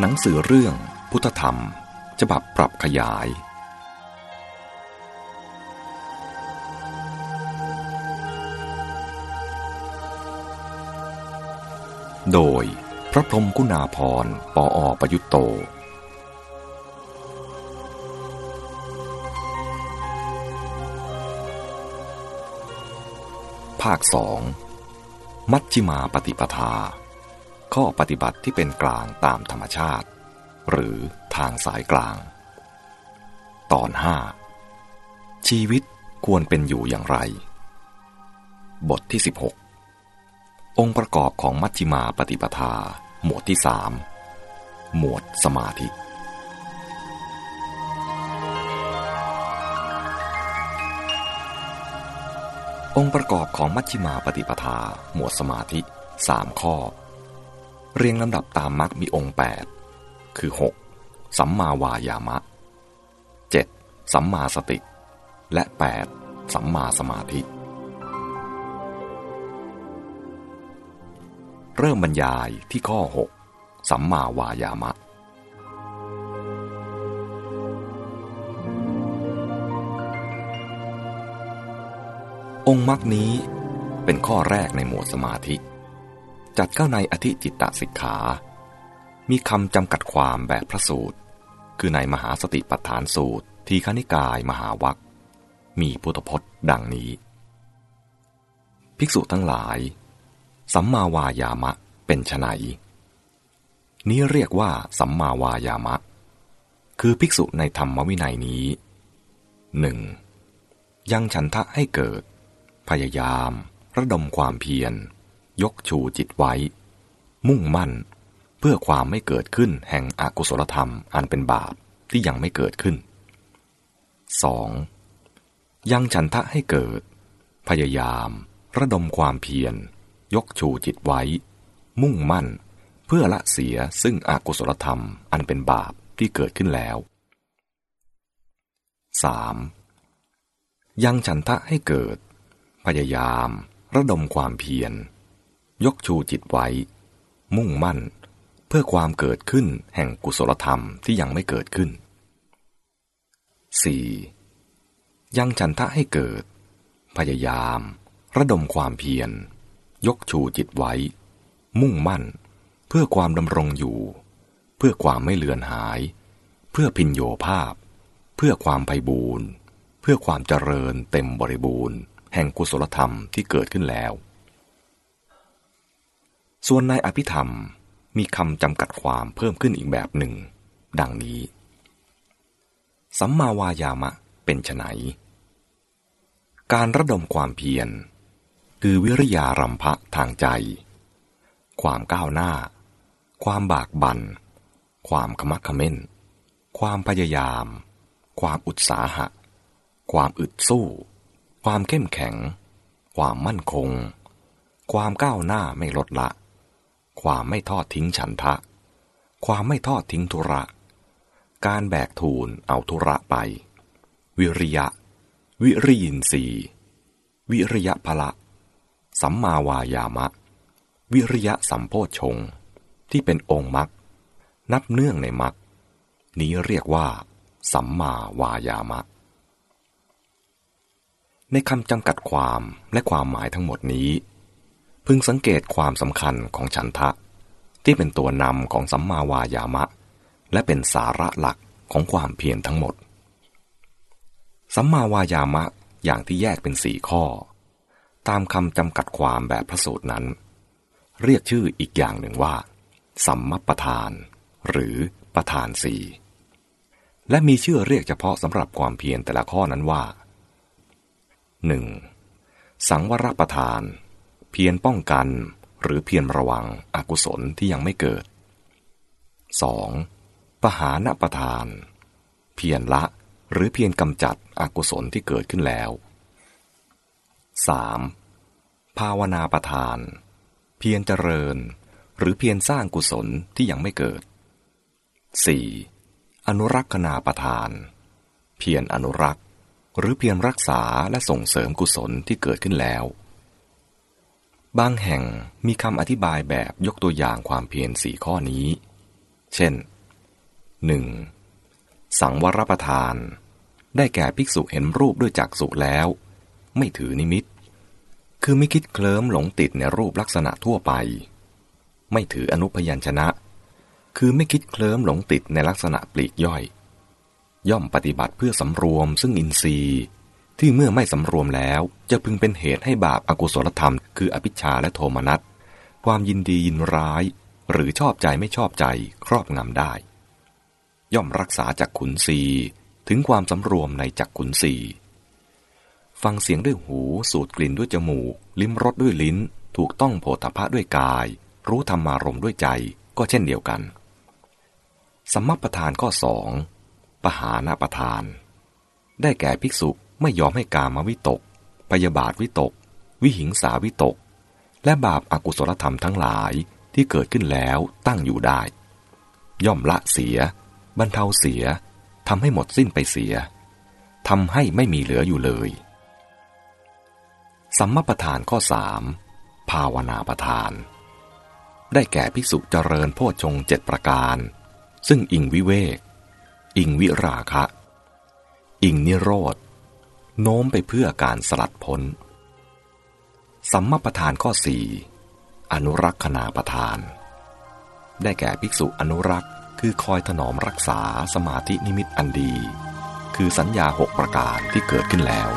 หนังสือเรื่องพุทธธรรม ฉบับปรับขยาย โดยพระพรมกุณาพรปออประยุตโต ภาคสองมัชชิมาปฏิปทา ข้อปฏิบัติที่เป็นกลางตามธรรมชาติ หรือทางสายกลาง ตอนห้าชีวิตควรเป็นอยู่อย่างไร บทที่ 16 องค์ประกอบของมัชชิมาปฏิปทา หมวดที่สามหมวดสมาธิองค์ประกอบของมัชชิมาปฏิปทา หมวดสมาธิสามข้อ เรียงลำดับตามมรรคมีองค์ 8 คือ 6. สัมมาวายามะ 7. สัมมาสติ และ 8. สัมมาสมาธิ เริ่มบรรยายที่ข้อ 6 สัมมาวายามะ องค์มรรคนี้เป็นข้อแรกในหมวดสมาธิ จัดเข้าในอธิจิตตสิกขา มีคำจำกัดความแบบพระสูตร คือในมหาสติปัฏฐานสูตร ทีฆนิกายมหาวัคมีพุทธพจน์ดังนี้ ภิกษุทั้งหลาย สัมมาวายามะเป็นไฉนนี้เรียกว่าสัมมาวายามะ คือภิกษุในธรรมวินัยนี้หนึ่งยังฉันทะให้เกิด พยายาม ระดมความเพียร ยกชูจิตไว้ มุ่งมั่น เพื่อความไม่เกิดขึ้นแห่งอกุศลธรรมอันเป็นบาปที่ยังไม่เกิดขึ้น 2. ยังฉันทะให้เกิด พยายาม ระดมความเพียร ยกชูจิตไว้ มุ่งมั่น เพื่อละเสียซึ่งอกุศลธรรมอันเป็นบาปที่เกิดขึ้นแล้ว 3. ยังฉันทะให้เกิด พยายาม ระดมความเพียร ยกชูจิตไว้ มุ่งมั่น เพื่อความเกิดขึ้นแห่งกุศลธรรมที่ยังไม่เกิดขึ้น 4. ยังฉันทะให้เกิด พยายาม ระดมความเพียร ยกชูจิตไว้ มุ่งมั่น เพื่อความดำรงอยู่ เพื่อความไม่เลือนหาย เพื่อพินโยภาพ เพื่อความไพบูรณ์ เพื่อความเจริญเต็มบริบูรณ์ แห่งกุศลธรรมที่เกิดขึ้นแล้ว ส่วนในอภิธรรมมีคำจำกัดความเพิ่มขึ้นอีกแบบหนึ่ง ดังนี้ สัมมาวายามะเป็นไฉนการระดมความเพียร คือวิริยารัมภะทางใจ ความก้าวหน้า ความบากบัน่น ความขมักเขม้น ความพยายาม ความอุตสาหะ ความอึดสู้ ความเข้มแข็ง ความมั่นคง ความก้าวหน้าไม่ลดละ ความไม่ทอดทิ้งฉันทะ ความไม่ทอดทิ้งธุระ การแบกทูลเอาธุระไป วิริยะ วิริยินสีวิริยะพละ สัมมาวายามะ วิริยะสัมโพชง ที่เป็นองค์มรรคนับเนื่องในมรรคนี้เรียกว่า สัมมาวายามะ ในคำจำกัดความและความหมายทั้งหมดนี้ พึงสังเกตความสำคัญของฉันทะ ที่เป็นตัวนำของสัมมาวายามะ และเป็นสาระหลักของความเพียรทั้งหมด สัมมาวายามะอย่างที่แยกเป็นสี่ข้อ ตามคำจำกัดความแบบพระสูตรนั้น เรียกชื่ออีกอย่างหนึ่งว่า สัมมประธาน หรือประธานสี่และมีชื่อเรียกเฉพาะสำหรับความเพียรแต่ละข้อนั้นว่า 1. สังวรประธาน พียรป้องกัน หรือเพียรระวังอกุศลที่ยังไม่เกิด 2. ปหานประธาน เพียรละหรือเพียรกำจัดอกุศลที่เกิดขึ้นแล้ว 3. ภาวนาประทาน เพียรเจริญ หรือเพียรสร้างกุศลที่ยังไม่เกิด 4. อนุรักษณาประทาน เพียรอนุรักษ์ หรือเพียรรักษาและส่งเสริมกุศลที่เกิดขึ้นแล้ว บางแห่งมีคำอธิบายแบบยกตัวอย่างความเพียรสี่ข้อนี้ เช่น 1. สังวรประทาน ได้แก่ภิกษุเห็นรูปด้วยจักษุแล้ว ไม่ถือนิมิต คือไม่คิดเคลิ้มหลงติดในรูปลักษณะทั่วไป ไม่ถืออนุพยัญชนะ คือไม่คิดเคลิ้มหลงติดในลักษณะปลีกย่อย ย่อมปฏิบัติเพื่อสำรวมซึ่งอินทรีย์ ที่เมื่อไม่สำรวมแล้ว จะพึงเป็นเหตุให้บาปอากุศลธรรม คืออภิชาและโทมนัส ความยินดียินร้าย หรือชอบใจไม่ชอบใจครอบงำได้ ย่อมรักษาจากขุนศีถึงความสำรวมในจักขุนศีฟังเสียงด้วยหู สูดกลิ่นด้วยจมูก ลิ้มรสด้วยลิ้น ถูกต้องโผฏฐะด้วยกาย รู้ธรรมารมด้วยใจก็เช่นเดียวกันสัมมประธานข้อสองปหานาประธาน ได้แก่ภิกษุ ไม่ยอมให้กามวิตก พยาบาทวิตก วิหิงสาวิตก และบาปอากุศลธรรมทั้งหลายที่เกิดขึ้นแล้วตั้งอยู่ได้ ย่อมละเสีย บรรเทาเสียทำให้หมดสิ้นไปเสียทำให้ไม่มีเหลืออยู่เลย สัมมาประธานข้อสามภาวนาประธาน ได้แก่ภิกษุเจริญโพชงเจ็ดประการ ซึ่งอิงวิเวก อิงวิราคะ อิงนิโรธ โน้มไปเพื่อการสลัดพ้น สัมมาประธานข้อสี่อนุรักษณาประธาน ได้แก่ภิกษุอนุรักษ์คือคอยถนอมรักษาสมาธินิมิตอันดี คือสัญญาหกประการที่เกิดขึ้นแล้ว